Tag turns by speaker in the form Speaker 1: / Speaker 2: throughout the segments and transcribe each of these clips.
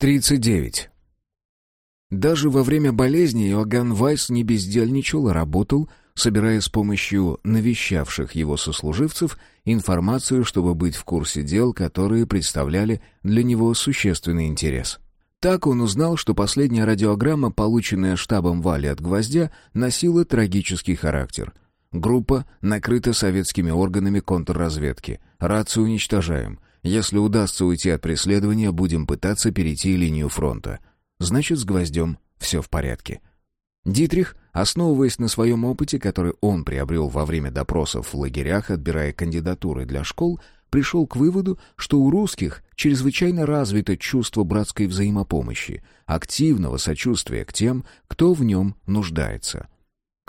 Speaker 1: 39. Даже во время болезни Иоганн Вайс не бездельничал, а работал, собирая с помощью навещавших его сослуживцев информацию, чтобы быть в курсе дел, которые представляли для него существенный интерес. Так он узнал, что последняя радиограмма, полученная штабом Вали от «Гвоздя», носила трагический характер. Группа накрыта советскими органами контрразведки. Рацию уничтожаем. Если удастся уйти от преследования, будем пытаться перейти линию фронта. Значит, с гвоздем все в порядке. Дитрих, основываясь на своем опыте, который он приобрел во время допросов в лагерях, отбирая кандидатуры для школ, пришел к выводу, что у русских чрезвычайно развито чувство братской взаимопомощи, активного сочувствия к тем, кто в нем нуждается.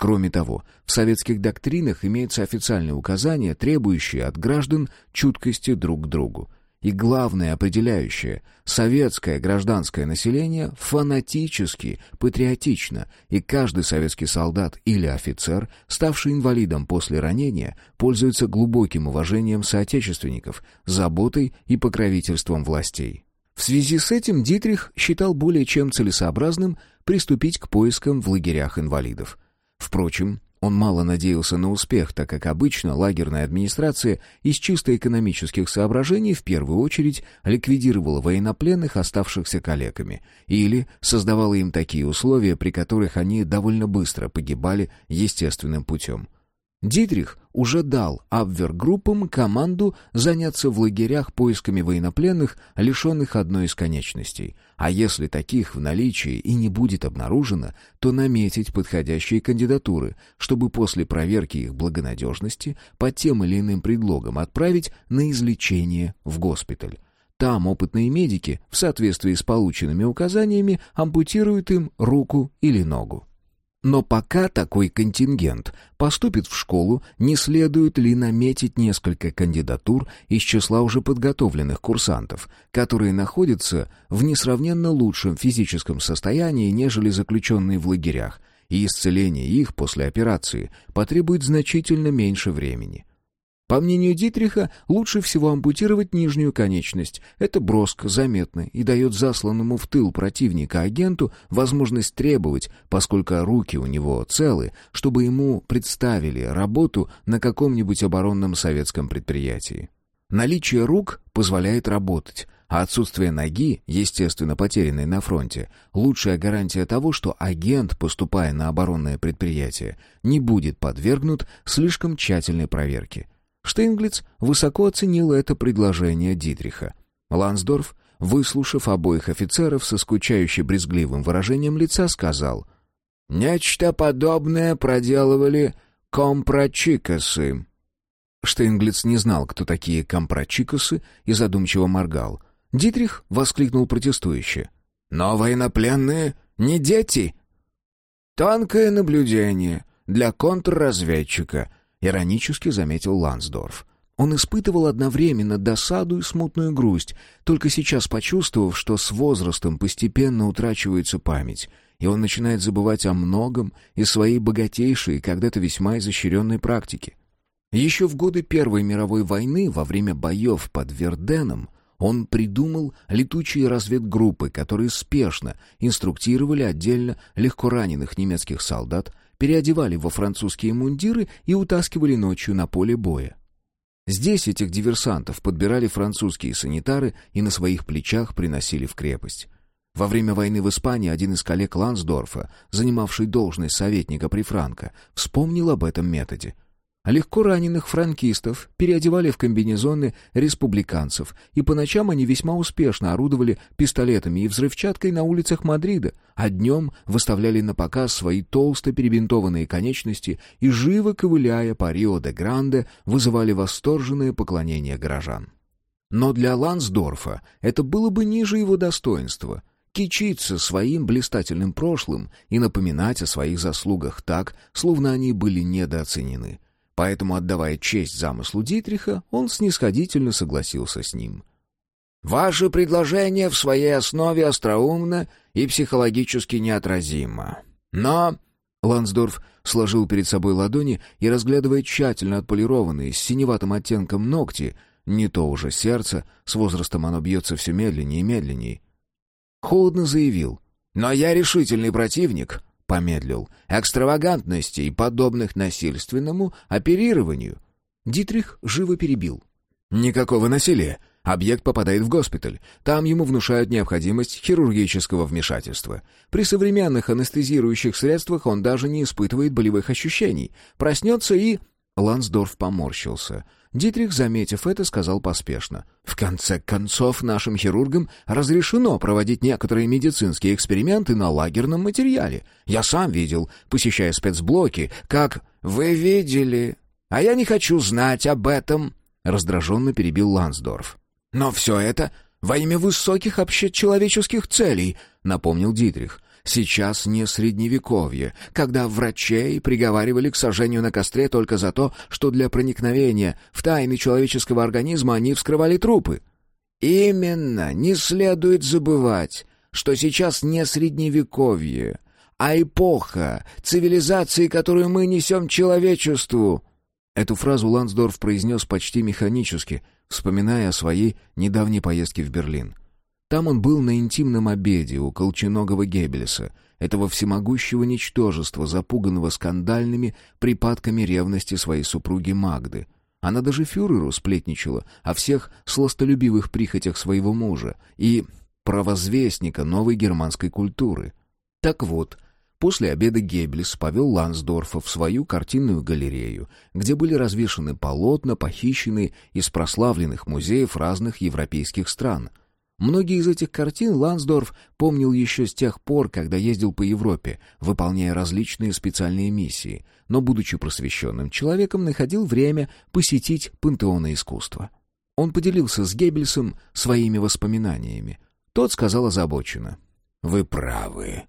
Speaker 1: Кроме того, в советских доктринах имеются официальные указания, требующие от граждан чуткости друг к другу. И главное определяющее – советское гражданское население фанатически патриотично, и каждый советский солдат или офицер, ставший инвалидом после ранения, пользуется глубоким уважением соотечественников, заботой и покровительством властей. В связи с этим Дитрих считал более чем целесообразным приступить к поискам в лагерях инвалидов. Впрочем, он мало надеялся на успех, так как обычно лагерная администрация из чисто экономических соображений в первую очередь ликвидировала военнопленных, оставшихся калеками, или создавала им такие условия, при которых они довольно быстро погибали естественным путем. Дитрих уже дал Абвергруппам команду заняться в лагерях поисками военнопленных, лишенных одной из конечностей. А если таких в наличии и не будет обнаружено, то наметить подходящие кандидатуры, чтобы после проверки их благонадежности под тем или иным предлогом отправить на излечение в госпиталь. Там опытные медики, в соответствии с полученными указаниями, ампутируют им руку или ногу. Но пока такой контингент поступит в школу, не следует ли наметить несколько кандидатур из числа уже подготовленных курсантов, которые находятся в несравненно лучшем физическом состоянии, нежели заключенные в лагерях, и исцеление их после операции потребует значительно меньше времени. По мнению Дитриха, лучше всего ампутировать нижнюю конечность. Это броско, заметно и дает засланному в тыл противника агенту возможность требовать, поскольку руки у него целы, чтобы ему представили работу на каком-нибудь оборонном советском предприятии. Наличие рук позволяет работать, а отсутствие ноги, естественно потерянной на фронте, лучшая гарантия того, что агент, поступая на оборонное предприятие, не будет подвергнут слишком тщательной проверке. Штейнглиц высоко оценил это предложение Дитриха. Лансдорф, выслушав обоих офицеров со скучающе брезгливым выражением лица, сказал «Нечто подобное проделывали компрочикосы». Штейнглиц не знал, кто такие компрочикосы, и задумчиво моргал. Дитрих воскликнул протестующе. «Но военнопленные не дети!» «Тонкое наблюдение для контрразведчика», Иронически заметил Лансдорф. Он испытывал одновременно досаду и смутную грусть, только сейчас почувствовав, что с возрастом постепенно утрачивается память, и он начинает забывать о многом из своей богатейшей когда-то весьма изощренной практики. Еще в годы Первой мировой войны, во время боев под Верденом, он придумал летучие разведгруппы, которые спешно инструктировали отдельно легко раненых немецких солдат переодевали во французские мундиры и утаскивали ночью на поле боя. Здесь этих диверсантов подбирали французские санитары и на своих плечах приносили в крепость. Во время войны в Испании один из коллег Лансдорфа, занимавший должность советника при Франко, вспомнил об этом методе. Легко раненых франкистов переодевали в комбинезоны республиканцев, и по ночам они весьма успешно орудовали пистолетами и взрывчаткой на улицах Мадрида, а днем выставляли на показ свои толсто перебинтованные конечности и, живо ковыляя по Рио-де-Гранде, вызывали восторженное поклонение горожан. Но для Лансдорфа это было бы ниже его достоинства — кичиться своим блистательным прошлым и напоминать о своих заслугах так, словно они были недооценены — Поэтому, отдавая честь замыслу Дитриха, он снисходительно согласился с ним. «Ваше предложение в своей основе остроумно и психологически неотразимо. Но...» Лансдорф сложил перед собой ладони и, разглядывая тщательно отполированные с синеватым оттенком ногти, не то уже сердце, с возрастом оно бьется все медленнее и медленнее. Холодно заявил. «Но я решительный противник», — помедлил, «экстравагантностей, подобных насильственному оперированию». Дитрих живо перебил. «Никакого насилия. Объект попадает в госпиталь. Там ему внушают необходимость хирургического вмешательства. При современных анестезирующих средствах он даже не испытывает болевых ощущений. Проснется и... Лансдорф поморщился. Дитрих, заметив это, сказал поспешно. «В конце концов, нашим хирургам разрешено проводить некоторые медицинские эксперименты на лагерном материале. Я сам видел, посещая спецблоки, как... Вы видели? А я не хочу знать об этом!» Раздраженно перебил Лансдорф. «Но все это во имя высоких общечеловеческих целей», — напомнил Дитрих. «Сейчас не средневековье, когда врачей приговаривали к сожжению на костре только за то, что для проникновения в тайны человеческого организма они вскрывали трупы». «Именно, не следует забывать, что сейчас не средневековье, а эпоха цивилизации, которую мы несем человечеству». Эту фразу Лансдорф произнес почти механически, вспоминая о своей недавней поездке в Берлин. Там он был на интимном обеде у колченогого Геббельса, этого всемогущего ничтожества, запуганного скандальными припадками ревности своей супруги Магды. Она даже фюреру сплетничала о всех сластолюбивых прихотях своего мужа и провозвестника новой германской культуры. Так вот, После обеда Геббельс повел Лансдорфа в свою картинную галерею, где были развешаны полотна, похищенные из прославленных музеев разных европейских стран. Многие из этих картин Лансдорф помнил еще с тех пор, когда ездил по Европе, выполняя различные специальные миссии, но, будучи просвещенным человеком, находил время посетить пантеоны искусства. Он поделился с Геббельсом своими воспоминаниями. Тот сказал озабоченно.
Speaker 2: «Вы правы.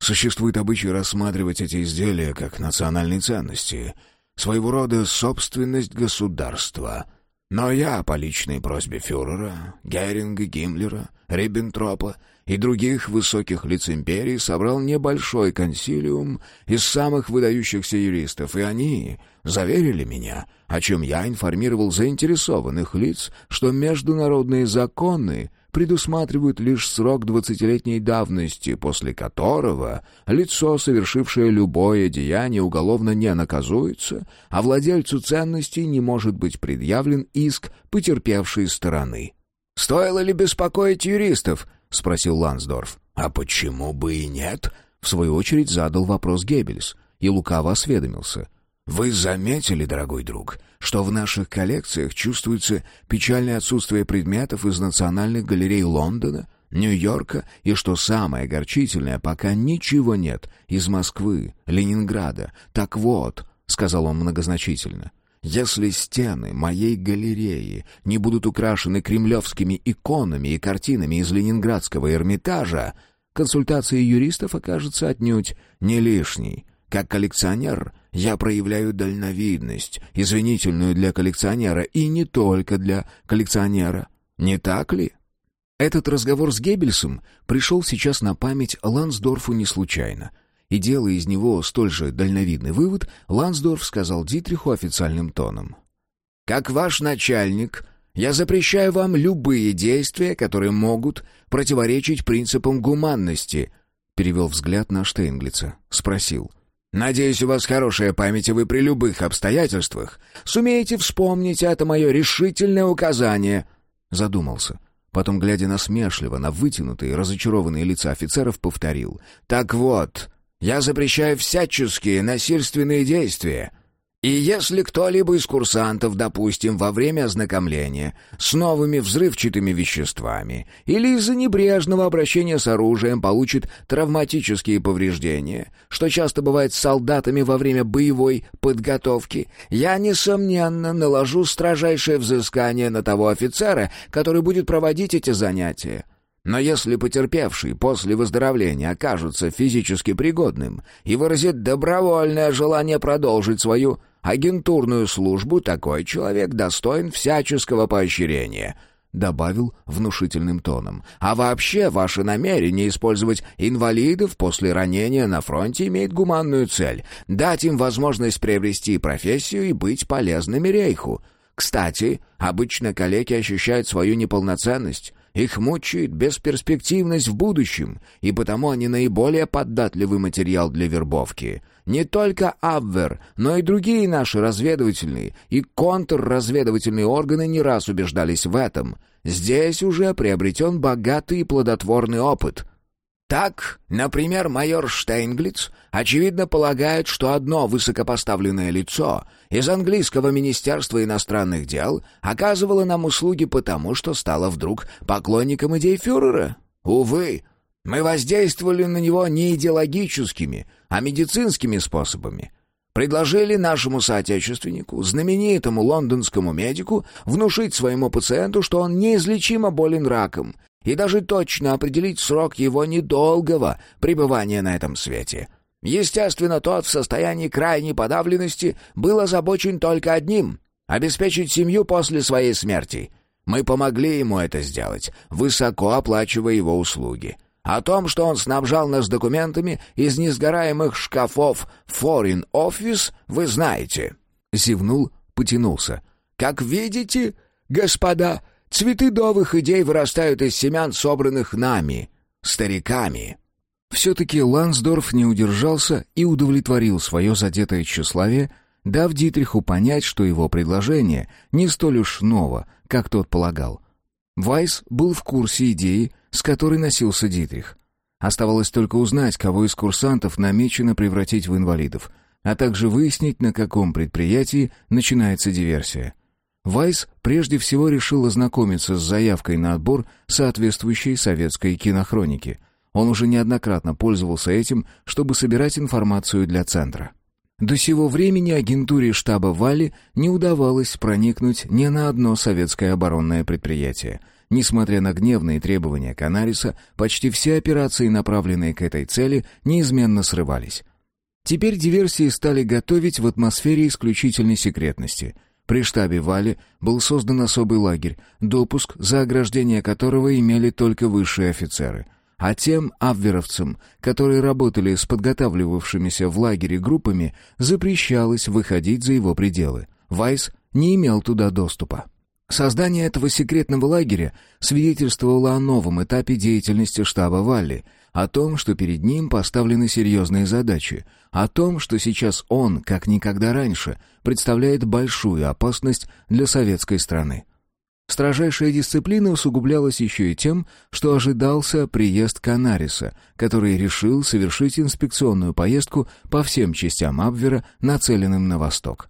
Speaker 2: Существует обычай рассматривать эти изделия как национальные ценности, своего рода собственность государства. Но я по личной просьбе фюрера, Геринга, Гиммлера, Риббентропа и других высоких лиц империи собрал небольшой консилиум из самых выдающихся юристов, и они заверили меня, о чем я информировал заинтересованных лиц, что международные законы предусматривают лишь срок двадцатилетней давности, после которого лицо, совершившее любое деяние, уголовно не наказуется, а владельцу ценностей не может быть предъявлен иск потерпевшей стороны.
Speaker 1: «Стоило ли беспокоить юристов?» — спросил Лансдорф.
Speaker 2: «А почему бы и нет?»
Speaker 1: — в свою очередь задал вопрос Геббельс и лукаво осведомился —
Speaker 2: вы заметили, дорогой друг, что в наших коллекциях чувствуется печальное отсутствие предметов из национальных галерей Лондона, Нью-Йорка и, что самое огорчительное, пока ничего нет из Москвы, Ленинграда. Так вот, — сказал он многозначительно, — если стены моей галереи не будут украшены кремлевскими иконами и картинами из Ленинградского Эрмитажа, консультация юристов окажется отнюдь не лишней. Как коллекционер я проявляю дальновидность, извинительную для коллекционера и не только для коллекционера. Не так ли?
Speaker 1: Этот разговор с Геббельсом пришел сейчас на память Лансдорфу не случайно. И делая из него столь же дальновидный вывод, Лансдорф сказал Дитриху официальным тоном. «Как ваш начальник, я запрещаю вам любые действия, которые могут противоречить принципам гуманности», перевел взгляд на Штейнглица. Спросил. Надеюсь, у вас хорошая память, и вы при любых обстоятельствах сумеете вспомнить это мое решительное указание». Задумался. Потом, глядя насмешливо на вытянутые, разочарованные лица офицеров, повторил. «Так вот, я запрещаю всяческие насильственные действия. И если кто-либо из курсантов, допустим, во время ознакомления с новыми взрывчатыми веществами или из-за небрежного обращения с оружием получит травматические повреждения, что часто бывает с солдатами во время боевой подготовки, я, несомненно, наложу строжайшее взыскание на того офицера, который будет проводить эти занятия. Но если потерпевший после выздоровления окажется физически пригодным и выразит добровольное желание продолжить свою агентурную службу такой человек достоин всяческого поощрения», — добавил внушительным тоном. «А вообще, ваше намерение использовать инвалидов после ранения на фронте имеет гуманную цель — дать им возможность приобрести профессию и быть полезными рейху. Кстати, обычно коллеги ощущают свою неполноценность,
Speaker 2: Их мучает бесперспективность в будущем, и потому они наиболее податливый материал для вербовки. Не только Абвер, но и другие наши разведывательные и контрразведывательные органы не раз убеждались в этом. Здесь уже приобретен богатый и плодотворный опыт. Так, например, майор Штейнглиц очевидно полагает, что одно высокопоставленное лицо из английского министерства иностранных дел оказывало нам услуги потому, что стало вдруг поклонником идей фюрера. Увы, мы воздействовали на него не идеологическими, а медицинскими способами. Предложили нашему соотечественнику, знаменитому лондонскому медику, внушить своему пациенту, что он неизлечимо болен раком, и даже точно определить срок его недолгого пребывания на этом свете. Естественно, тот в состоянии крайней подавленности был озабочен только одним — обеспечить семью после своей смерти. Мы помогли ему это сделать, высоко оплачивая его услуги. О том, что он снабжал нас документами из несгораемых шкафов Foreign Office, вы знаете.
Speaker 1: Зевнул, потянулся.
Speaker 2: «Как видите, господа, Цветы новых идей вырастают из семян, собранных нами, стариками».
Speaker 1: Все-таки Лансдорф не удержался и удовлетворил свое задетое тщеславие, дав Дитриху понять, что его предложение не столь уж ново, как тот полагал. Вайс был в курсе идеи, с которой носился Дитрих. Оставалось только узнать, кого из курсантов намечено превратить в инвалидов, а также выяснить, на каком предприятии начинается диверсия. Вайс прежде всего решил ознакомиться с заявкой на отбор соответствующей советской кинохроники. Он уже неоднократно пользовался этим, чтобы собирать информацию для центра. До сего времени агентуре штаба Вали не удавалось проникнуть ни на одно советское оборонное предприятие. Несмотря на гневные требования Канариса, почти все операции, направленные к этой цели, неизменно срывались. Теперь диверсии стали готовить в атмосфере исключительной секретности — при штабе Вали был создан особый лагерь, допуск за ограждение которого имели только высшие офицеры. А тем абверовцам, которые работали с подготавливавшимися в лагере группами, запрещалось выходить за его пределы. Вайс не имел туда доступа. Создание этого секретного лагеря свидетельствовало о новом этапе деятельности штаба Валли, о том, что перед ним поставлены серьезные задачи, о том, что сейчас он, как никогда раньше, представляет большую опасность для советской страны. Строжайшая дисциплина усугублялась еще и тем, что ожидался приезд Канариса, который решил совершить инспекционную поездку по всем частям Абвера, нацеленным на восток.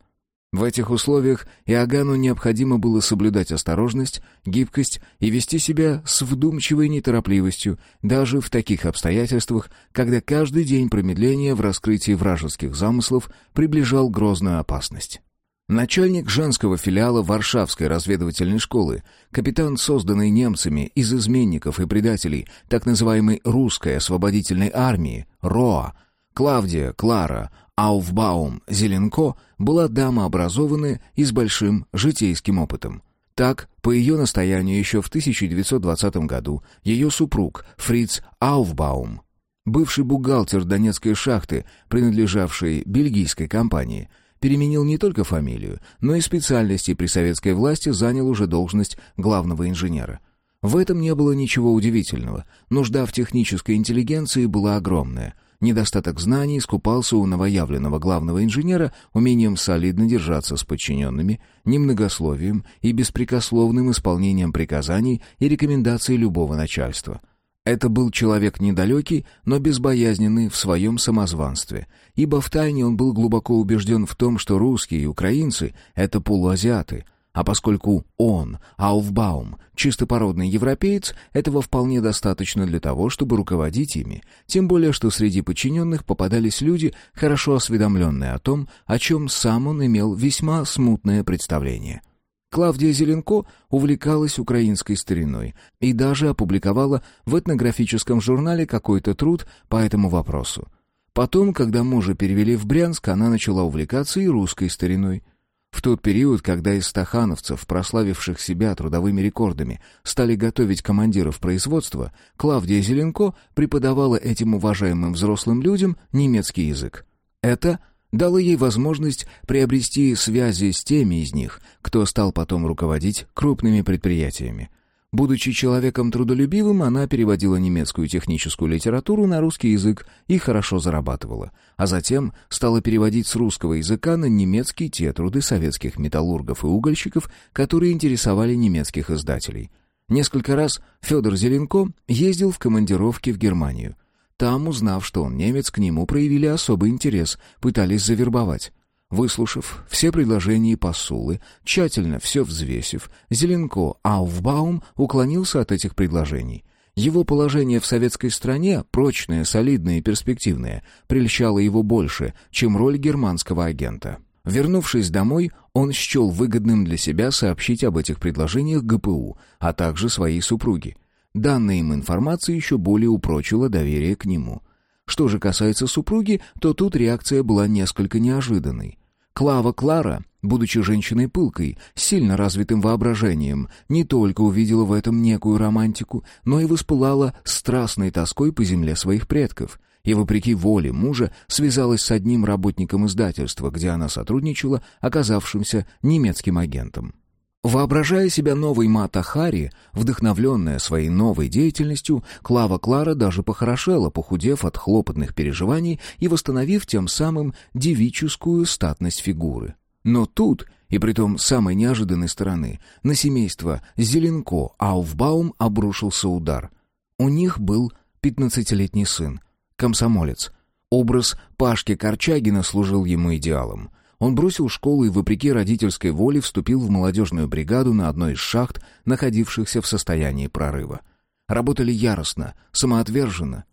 Speaker 1: В этих условиях Иоганну необходимо было соблюдать осторожность, гибкость и вести себя с вдумчивой неторопливостью, даже в таких обстоятельствах, когда каждый день промедления в раскрытии вражеских замыслов приближал грозную опасность. Начальник женского филиала Варшавской разведывательной школы, капитан, созданный немцами из изменников и предателей так называемой «русской освободительной армии» РОА, Клавдия Клара Ауфбаум Зеленко была дама образованная и с большим житейским опытом. Так, по ее настоянию еще в 1920 году ее супруг Фриц Ауфбаум, бывший бухгалтер Донецкой шахты, принадлежавшей бельгийской компании, переменил не только фамилию, но и специальности при советской власти занял уже должность главного инженера. В этом не было ничего удивительного. Нужда в технической интеллигенции была огромная — Недостаток знаний искупался у новоявленного главного инженера умением солидно держаться с подчиненными, немногословием и беспрекословным исполнением приказаний и рекомендаций любого начальства. Это был человек недалекий, но безбоязненный в своем самозванстве, ибо втайне он был глубоко убежден в том, что русские и украинцы — это полуазиаты — а поскольку он, Ауфбаум, чистопородный европеец, этого вполне достаточно для того, чтобы руководить ими, тем более что среди подчиненных попадались люди, хорошо осведомленные о том, о чем сам он имел весьма смутное представление. Клавдия Зеленко увлекалась украинской стариной и даже опубликовала в этнографическом журнале какой-то труд по этому вопросу. Потом, когда мужа перевели в Брянск, она начала увлекаться и русской стариной. В тот период, когда из стахановцев, прославивших себя трудовыми рекордами, стали готовить командиров производства, Клавдия Зеленко преподавала этим уважаемым взрослым людям немецкий язык. Это дало ей возможность приобрести связи с теми из них, кто стал потом руководить крупными предприятиями. Будучи человеком трудолюбивым, она переводила немецкую техническую литературу на русский язык и хорошо зарабатывала, а затем стала переводить с русского языка на немецкий те труды советских металлургов и угольщиков, которые интересовали немецких издателей. Несколько раз Федор Зеленко ездил в командировки в Германию. Там, узнав, что он немец, к нему проявили особый интерес, пытались завербовать. Выслушав все предложения и посулы, тщательно все взвесив, Зеленко Ауфбаум уклонился от этих предложений. Его положение в советской стране, прочное, солидное и перспективное, прельщало его больше, чем роль германского агента. Вернувшись домой, он счел выгодным для себя сообщить об этих предложениях ГПУ, а также своей супруге. Данная им информация еще более упрочила доверие к нему. Что же касается супруги, то тут реакция была несколько неожиданной. Клава Клара, будучи женщиной пылкой, сильно развитым воображением, не только увидела в этом некую романтику, но и воспылала страстной тоской по земле своих предков и, вопреки воле мужа, связалась с одним работником издательства, где она сотрудничала, оказавшимся немецким агентом. Воображая себя новой Мата Хари, вдохновленная своей новой деятельностью, Клава Клара даже похорошела, похудев от хлопотных переживаний и восстановив тем самым девическую статность фигуры. Но тут, и притом самой неожиданной стороны, на семейство Зеленко Ауфбаум обрушился удар. У них был пятнадцатилетний сын, комсомолец. Образ Пашки Корчагина служил ему идеалом — он бросил школу и, вопреки родительской воле, вступил в молодежную бригаду на одной из шахт, находившихся в состоянии прорыва. Работали яростно, самоотверженно.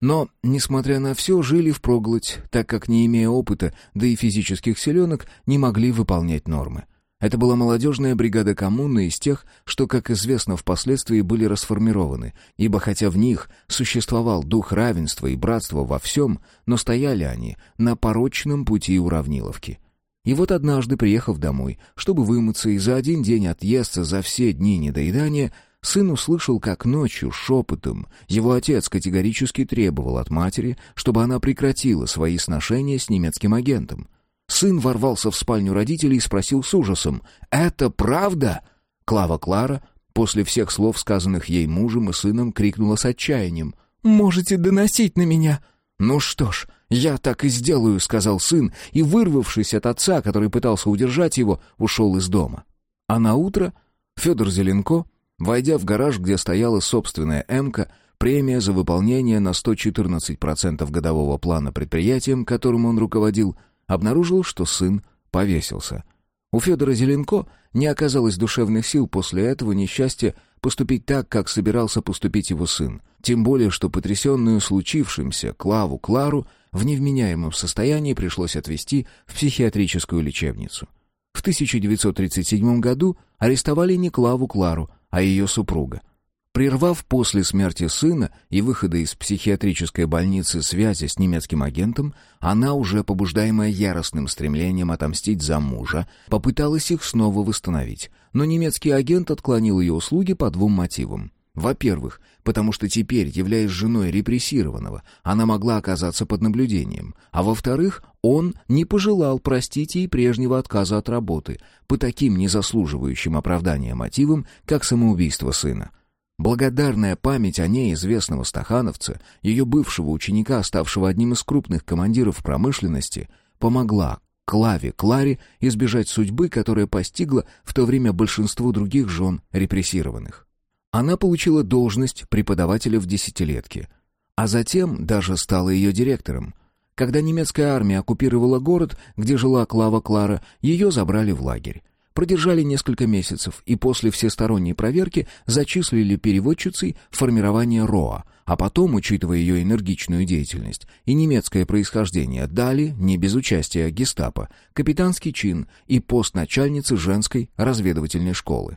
Speaker 1: Но, несмотря на все, жили впроголодь, так как, не имея опыта, да и физических силенок, не могли выполнять нормы. Это была молодежная бригада коммуны из тех, что, как известно, впоследствии были расформированы, ибо хотя в них существовал дух равенства и братства во всем, но стояли они на порочном пути уравниловки. И вот однажды, приехав домой, чтобы вымыться и за один день отъесться за все дни недоедания, сын услышал, как ночью шепотом его отец категорически требовал от матери, чтобы она прекратила свои сношения с немецким агентом — Сын ворвался в спальню родителей и спросил с ужасом. «Это правда?» Клава Клара, после всех слов, сказанных ей мужем и сыном, крикнула с отчаянием. «Можете доносить на меня!» «Ну что ж, я так и сделаю», — сказал сын, и, вырвавшись от отца, который пытался удержать его, ушел из дома. А на утро Федор Зеленко, войдя в гараж, где стояла собственная «Эмка», премия за выполнение на 114% годового плана предприятием, которым он руководил — обнаружил, что сын повесился. У Федора Зеленко не оказалось душевных сил после этого несчастья поступить так, как собирался поступить его сын. Тем более, что потрясенную случившимся Клаву Клару в невменяемом состоянии пришлось отвезти в психиатрическую лечебницу. В 1937 году арестовали не Клаву Клару, а ее супруга — Прервав после смерти сына и выхода из психиатрической больницы связи с немецким агентом, она, уже побуждаемая яростным стремлением отомстить за мужа, попыталась их снова восстановить. Но немецкий агент отклонил ее услуги по двум мотивам. Во-первых, потому что теперь, являясь женой репрессированного, она могла оказаться под наблюдением. А во-вторых, он не пожелал простить ей прежнего отказа от работы по таким незаслуживающим оправдания мотивам, как самоубийство сына. Благодарная память о ней известного стахановца, ее бывшего ученика, ставшего одним из крупных командиров промышленности, помогла Клаве Кларе избежать судьбы, которая постигла в то время большинство других жен репрессированных. Она получила должность преподавателя в десятилетке, а затем даже стала ее директором. Когда немецкая армия оккупировала город, где жила Клава Клара, ее забрали в лагерь. Продержали несколько месяцев и после всесторонней проверки зачислили переводчицей формирование РОА, а потом, учитывая ее энергичную деятельность и немецкое происхождение, дали, не без участия гестапо, капитанский чин и пост начальницы женской разведывательной школы.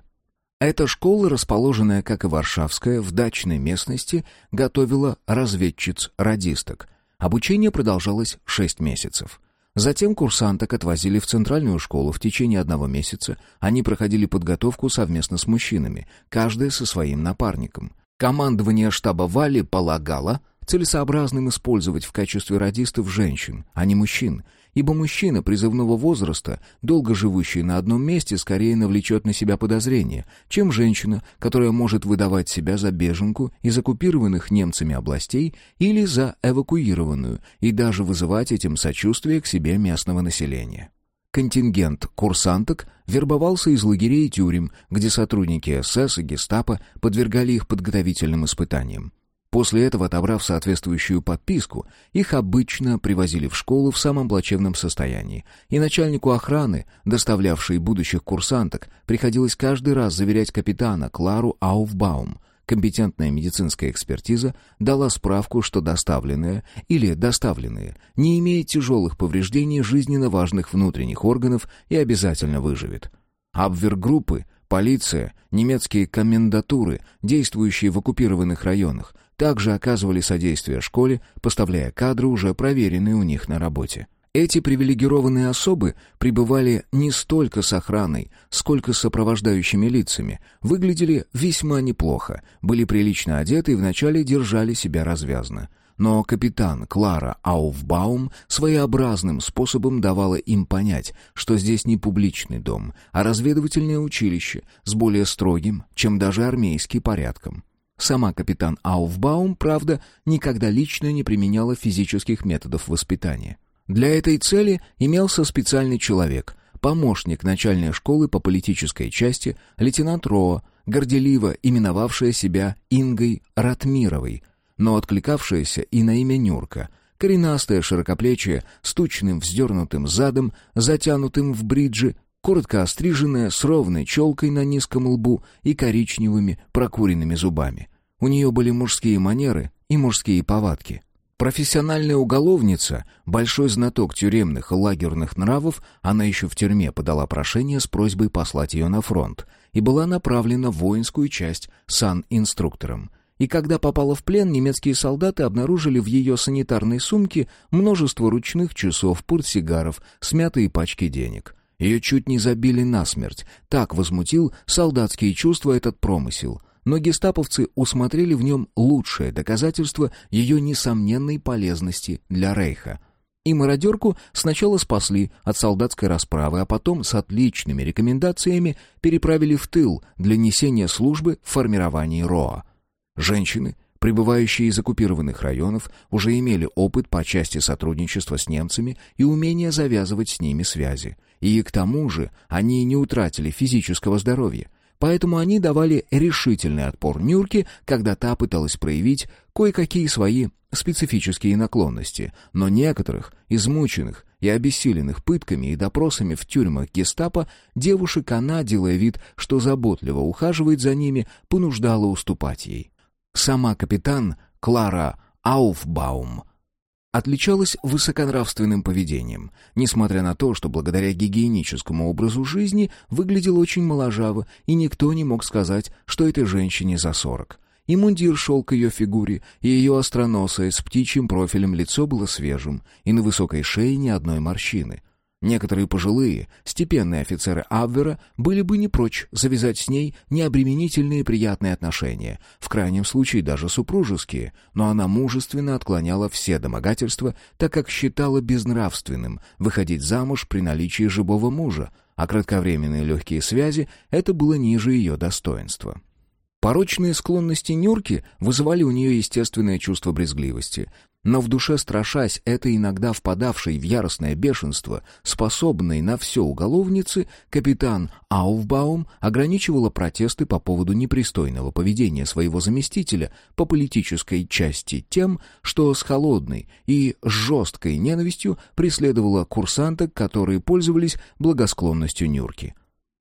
Speaker 1: Эта школа, расположенная, как и Варшавская, в дачной местности, готовила разведчиц-радисток. Обучение продолжалось шесть месяцев. Затем курсанток отвозили в центральную школу в течение одного месяца. Они проходили подготовку совместно с мужчинами, каждая со своим напарником. Командование штаба Вали полагало, целесообразным использовать в качестве радистов женщин, а не мужчин, ибо мужчина призывного возраста, долго живущий на одном месте, скорее навлечет на себя подозрения, чем женщина, которая может выдавать себя за беженку из оккупированных немцами областей или за эвакуированную и даже вызывать этим сочувствие к себе местного населения. Контингент курсанток вербовался из лагерей и тюрем, где сотрудники СС и гестапо подвергали их подготовительным испытаниям. После этого, отобрав соответствующую подписку, их обычно привозили в школу в самом плачевном состоянии, и начальнику охраны, доставлявшей будущих курсанток, приходилось каждый раз заверять капитана Клару Ауфбаум, Компетентная медицинская экспертиза дала справку, что доставленные или доставленные не имеет тяжелых повреждений жизненно важных внутренних органов и обязательно выживет. Абвергруппы, полиция, немецкие комендатуры, действующие в оккупированных районах, также оказывали содействие школе, поставляя кадры, уже проверенные у них на работе. Эти привилегированные особы пребывали не столько с охраной, сколько с сопровождающими лицами, выглядели весьма неплохо, были прилично одеты и вначале держали себя развязно. Но капитан Клара Ауфбаум своеобразным способом давала им понять, что здесь не публичный дом, а разведывательное училище с более строгим, чем даже армейский порядком. Сама капитан Ауфбаум, правда, никогда лично не применяла физических методов воспитания. Для этой цели имелся специальный человек, помощник начальной школы по политической части, лейтенант Роа, горделиво именовавшая себя Ингой Ратмировой, но откликавшаяся и на имя Нюрка, коренастая, широкоплечья, с тучным вздернутым задом, затянутым в бриджи, коротко остриженная, с ровной челкой на низком лбу и коричневыми прокуренными зубами. У нее были мужские манеры и мужские повадки. Профессиональная уголовница, большой знаток тюремных и лагерных нравов, она еще в тюрьме подала прошение с просьбой послать ее на фронт и была направлена в воинскую часть сан-инструктором. И когда попала в плен, немецкие солдаты обнаружили в ее санитарной сумке множество ручных часов, портсигаров, смятые пачки денег. Ее чуть не забили насмерть. Так возмутил солдатские чувства этот промысел — но гестаповцы усмотрели в нем лучшее доказательство ее несомненной полезности для Рейха. И мародерку сначала спасли от солдатской расправы, а потом с отличными рекомендациями переправили в тыл для несения службы в формировании РОА. Женщины, прибывающие из оккупированных районов, уже имели опыт по части сотрудничества с немцами и умение завязывать с ними связи. И к тому же они не утратили физического здоровья. Поэтому они давали решительный отпор Нюрке, когда та пыталась проявить кое-какие свои специфические наклонности, но некоторых, измученных и обессиленных пытками и допросами в тюрьмах гестапо, девушек она, делая вид, что заботливо ухаживает за ними, понуждала уступать ей. Сама капитан Клара Ауфбаум отличалась высоконравственным поведением, несмотря на то, что благодаря гигиеническому образу жизни выглядела очень моложаво, и никто не мог сказать, что этой женщине за сорок. И мундир шел к ее фигуре, и ее остроносое с птичьим профилем лицо было свежим, и на высокой шее ни одной морщины — Некоторые пожилые, степенные офицеры Абвера были бы не прочь завязать с ней необременительные приятные отношения, в крайнем случае даже супружеские, но она мужественно отклоняла все домогательства, так как считала безнравственным выходить замуж при наличии живого мужа, а кратковременные легкие связи — это было ниже ее достоинства. Порочные склонности Нюрки вызывали у нее естественное чувство брезгливости, но в душе страшась этой иногда впадавшей в яростное бешенство, способной на все уголовницы, капитан Ауфбаум ограничивала протесты по поводу непристойного поведения своего заместителя по политической части тем, что с холодной и жесткой ненавистью преследовала курсанток, которые пользовались благосклонностью Нюрки.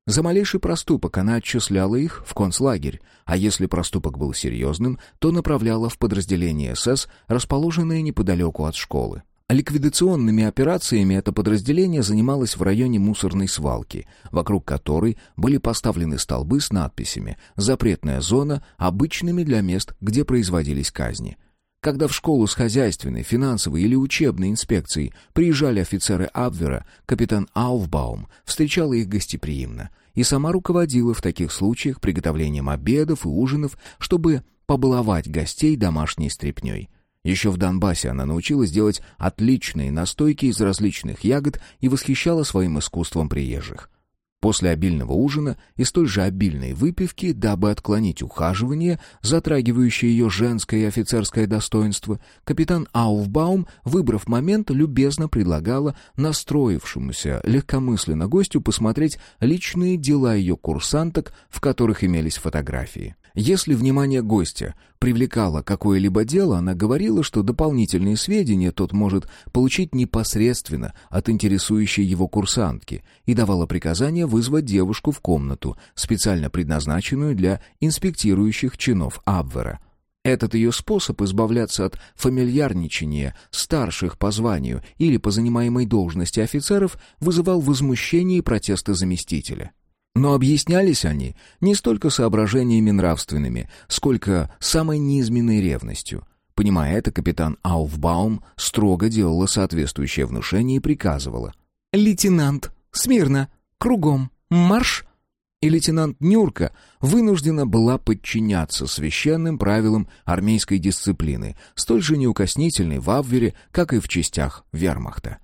Speaker 1: За малейший проступок она отчисляла их в концлагерь, а если проступок был серьезным, то направляла в подразделение СС, расположенное неподалеку от школы. Ликвидационными операциями это подразделение занималось в районе мусорной свалки, вокруг которой были поставлены столбы с надписями «Запретная зона» обычными для мест, где производились казни. Когда в школу с хозяйственной, финансовой или учебной инспекцией приезжали офицеры Абвера, капитан Ауфбаум встречала их гостеприимно и сама руководила в таких случаях приготовлением обедов и ужинов, чтобы побаловать гостей домашней стряпнёй. Еще в Донбассе она научилась делать отличные настойки из различных ягод и восхищала своим искусством приезжих. После обильного ужина и столь же обильной выпивки, дабы отклонить ухаживание, затрагивающее ее женское и офицерское достоинство, капитан Ауфбаум, выбрав момент, любезно предлагала настроившемуся легкомысленно гостю посмотреть личные дела ее курсанток, в которых имелись фотографии. Если внимание гостя привлекало какое-либо дело, она говорила, что дополнительные сведения тот может получить непосредственно от интересующей его курсантки и давала приказание вызвать девушку в комнату, специально предназначенную для инспектирующих чинов Абвера. Этот ее способ избавляться от фамильярничания старших по званию или по занимаемой должности офицеров вызывал возмущение и протесты заместителя. Но объяснялись они не столько соображениями нравственными, сколько самой низменной ревностью. Понимая это, капитан Ауфбаум строго делала соответствующее внушение и приказывала. «Лейтенант, смирно, кругом, марш!» И лейтенант Нюрка вынуждена была подчиняться священным правилам армейской дисциплины, столь же неукоснительной в Абвере, как и в частях вермахта.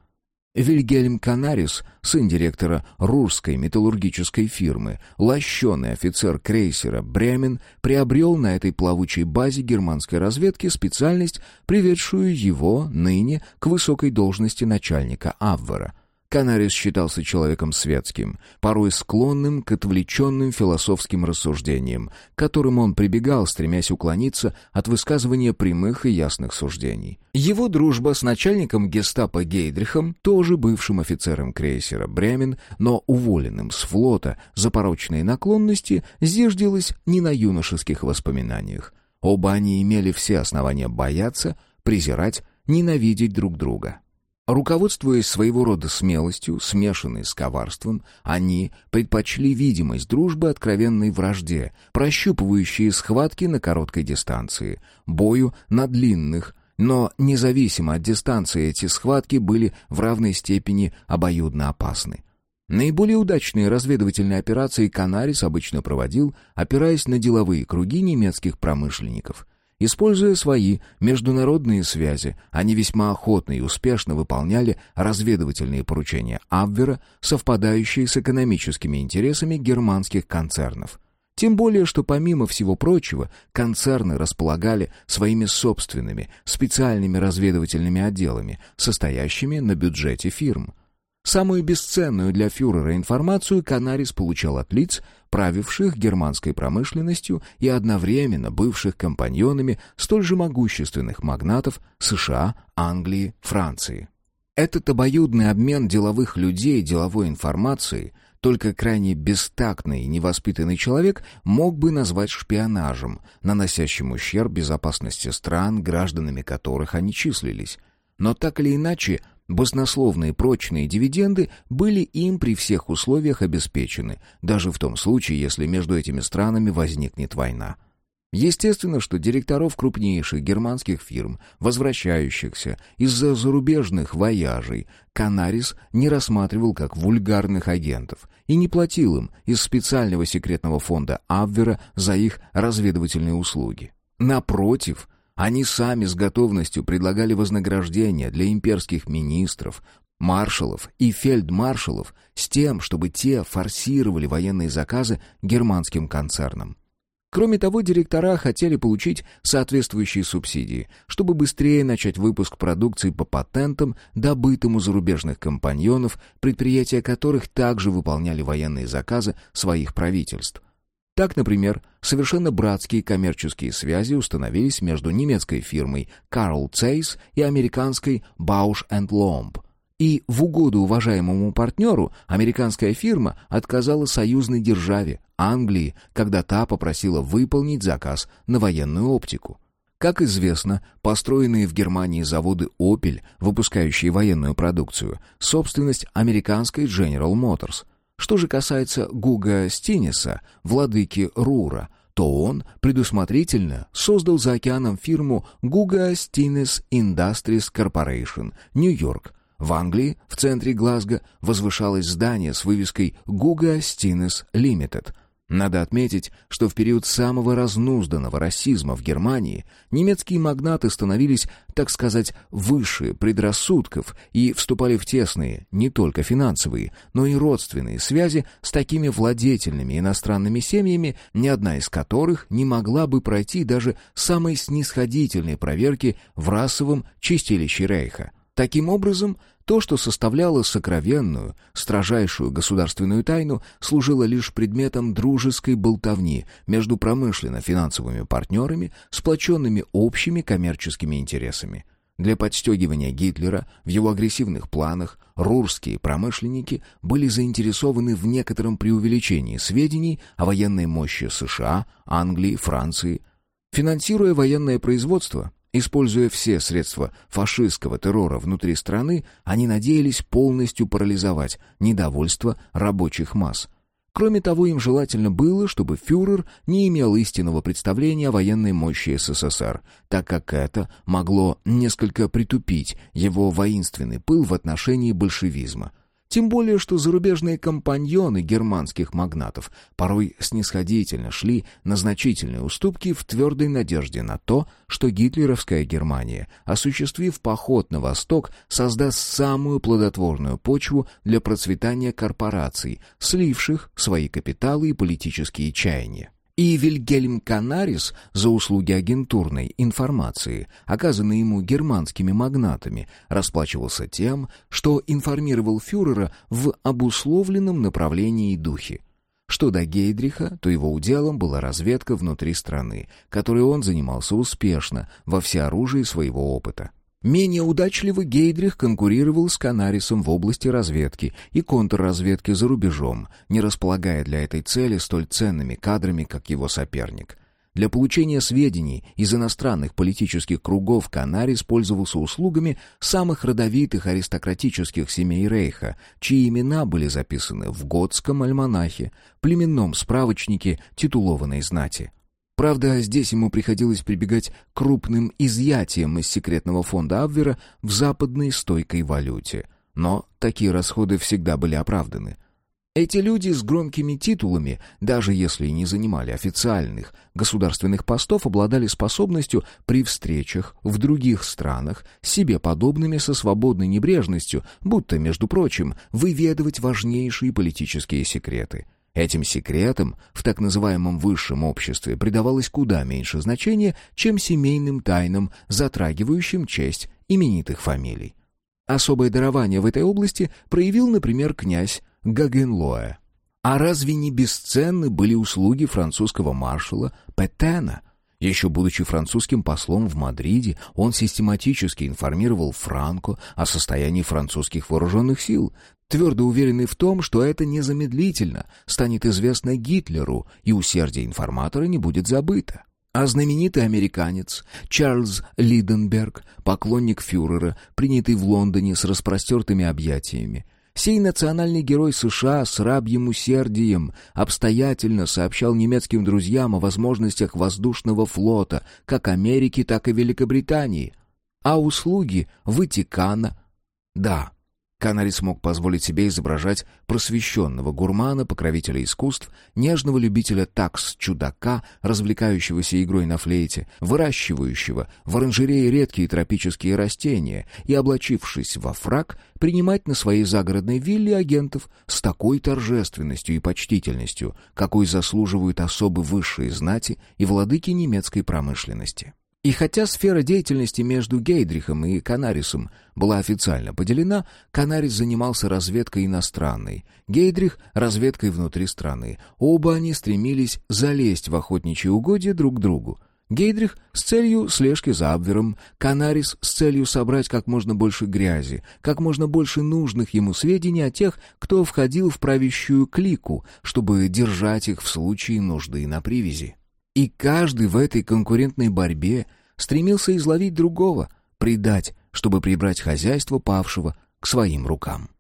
Speaker 1: Вильгельм Канарис, сын директора Рурской металлургической фирмы, лощеный офицер крейсера «Бремен», приобрел на этой плавучей базе германской разведки специальность, приведшую его ныне к высокой должности начальника Абвера. Канарис считался человеком светским, порой склонным к отвлеченным философским рассуждениям, к которым он прибегал, стремясь уклониться от высказывания прямых и ясных суждений. Его дружба с начальником гестапо Гейдрихом, тоже бывшим офицером крейсера «Бремен», но уволенным с флота за порочные наклонности, зиждилась не на юношеских воспоминаниях. Оба они имели все основания бояться, презирать, ненавидеть друг друга. Руководствуясь своего рода смелостью, смешанной с коварством, они предпочли видимость дружбы откровенной вражде, прощупывающие схватки на короткой дистанции, бою на длинных, но независимо от дистанции эти схватки были в равной степени обоюдно опасны. Наиболее удачные разведывательные операции Канарис обычно проводил, опираясь на деловые круги немецких промышленников – Используя свои международные связи, они весьма охотно и успешно выполняли разведывательные поручения Абвера, совпадающие с экономическими интересами германских концернов. Тем более, что помимо всего прочего, концерны располагали своими собственными специальными разведывательными отделами, состоящими на бюджете фирм. Самую бесценную для фюрера информацию Канарис получал от лиц, правивших германской промышленностью и одновременно бывших компаньонами столь же могущественных магнатов США, Англии, Франции. Этот обоюдный обмен деловых людей деловой информацией только крайне бестактный и невоспитанный человек мог бы назвать шпионажем, наносящим ущерб безопасности стран, гражданами которых они числились. Но так или иначе, Баснословные прочные дивиденды были им при всех условиях обеспечены, даже в том случае, если между этими странами возникнет война. Естественно, что директоров крупнейших германских фирм, возвращающихся из-за зарубежных вояжей, Канарис не рассматривал как вульгарных агентов и не платил им из специального секретного фонда Абвера за их разведывательные услуги. Напротив, они сами с готовностью предлагали вознаграждение для имперских министров, маршалов и фельдмаршалов с тем, чтобы те форсировали военные заказы германским концернам. Кроме того, директора хотели получить соответствующие субсидии, чтобы быстрее начать выпуск продукции по патентам, добытым у зарубежных компаньонов, предприятия которых также выполняли военные заказы своих правительств. Так, например, совершенно братские коммерческие связи установились между немецкой фирмой Carl Zeiss и американской Bausch Lomb. И в угоду уважаемому партнеру американская фирма отказала союзной державе, Англии, когда та попросила выполнить заказ на военную оптику. Как известно, построенные в Германии заводы Opel, выпускающие военную продукцию, собственность американской General Motors – что же касается Гуга Стинеса, владыки Рура, то он предусмотрительно создал за океаном фирму Гуга Stines Industries Corporation, Нью-Йорк. В Англии, в центре Глазго, возвышалось здание с вывеской Гуга Stines Limited. Надо отметить, что в период самого разнузданного расизма в Германии немецкие магнаты становились, так сказать, выше предрассудков и вступали в тесные, не только финансовые, но и родственные связи с такими владетельными иностранными семьями, ни одна из которых не могла бы пройти даже самой снисходительной проверки в расовом чистилище Рейха. Таким образом, то, что составляло сокровенную, строжайшую государственную тайну, служило лишь предметом дружеской болтовни между промышленно-финансовыми партнерами, сплоченными общими коммерческими интересами. Для подстегивания Гитлера в его агрессивных планах рурские промышленники были заинтересованы в некотором преувеличении сведений о военной мощи США, Англии, Франции. Финансируя военное производство, Используя все средства фашистского террора внутри страны, они надеялись полностью парализовать недовольство рабочих масс. Кроме того, им желательно было, чтобы фюрер не имел истинного представления о военной мощи СССР, так как это могло несколько притупить его воинственный пыл в отношении большевизма. Тем более, что зарубежные компаньоны германских магнатов порой снисходительно шли на значительные уступки в твердой надежде на то, что гитлеровская Германия, осуществив поход на восток, создаст самую плодотворную почву для процветания корпораций, сливших свои капиталы и политические чаяния и Вильгельм Канарис за услуги агентурной информации, оказанные ему германскими магнатами, расплачивался тем, что информировал фюрера в обусловленном направлении и духе. Что до Гейдриха, то его уделом была разведка внутри страны, которой он занимался успешно во всеоружии своего опыта. Менее удачливый Гейдрих конкурировал с Канарисом в области разведки и контрразведки за рубежом, не располагая для этой цели столь ценными кадрами, как его соперник. Для получения сведений из иностранных политических кругов Канарис пользовался услугами самых родовитых аристократических семей Рейха, чьи имена были записаны в готском альманахе, племенном справочнике титулованной знати. Правда, здесь ему приходилось прибегать к крупным изъятиям из секретного фонда Абвера в западной стойкой валюте. Но такие расходы всегда были оправданы. Эти люди с громкими титулами, даже если и не занимали официальных государственных постов, обладали способностью при встречах в других странах себе подобными со свободной небрежностью, будто, между прочим, выведывать важнейшие политические секреты — Этим секретам в так называемом высшем обществе придавалось куда меньше значения, чем семейным тайнам, затрагивающим честь именитых фамилий. Особое дарование в этой области проявил, например, князь Гагенлоэ. А разве не бесценны были услуги французского маршала Петена – еще будучи французским послом в Мадриде, он систематически информировал Франко о состоянии французских вооруженных сил, твердо уверенный в том, что это незамедлительно станет известно Гитлеру, и усердие информатора не будет забыто. А знаменитый американец Чарльз Лиденберг, поклонник фюрера, принятый в Лондоне с распростертыми объятиями, Сей национальный герой США с рабьим усердием обстоятельно сообщал немецким друзьям о возможностях воздушного флота как Америки, так и Великобритании. А услуги Ватикана... Да, Канари смог позволить себе изображать просвещенного гурмана, покровителя искусств, нежного любителя такс-чудака, развлекающегося игрой на флейте, выращивающего в оранжерее редкие тропические растения и, облачившись во фраг, принимать на своей загородной вилле агентов с такой торжественностью и почтительностью, какой заслуживают особы высшие знати и владыки немецкой промышленности. И хотя сфера деятельности между Гейдрихом и Канарисом была официально поделена, Канарис занимался разведкой иностранной, Гейдрих — разведкой внутри страны. Оба они стремились залезть в охотничьи угодья друг к другу. Гейдрих с целью слежки за Абвером, Канарис с целью собрать как можно больше грязи, как можно больше нужных ему сведений о тех, кто входил в правящую клику, чтобы держать их в случае нужды на привязи. И каждый в этой конкурентной борьбе стремился изловить другого, предать, чтобы прибрать хозяйство павшего к своим рукам.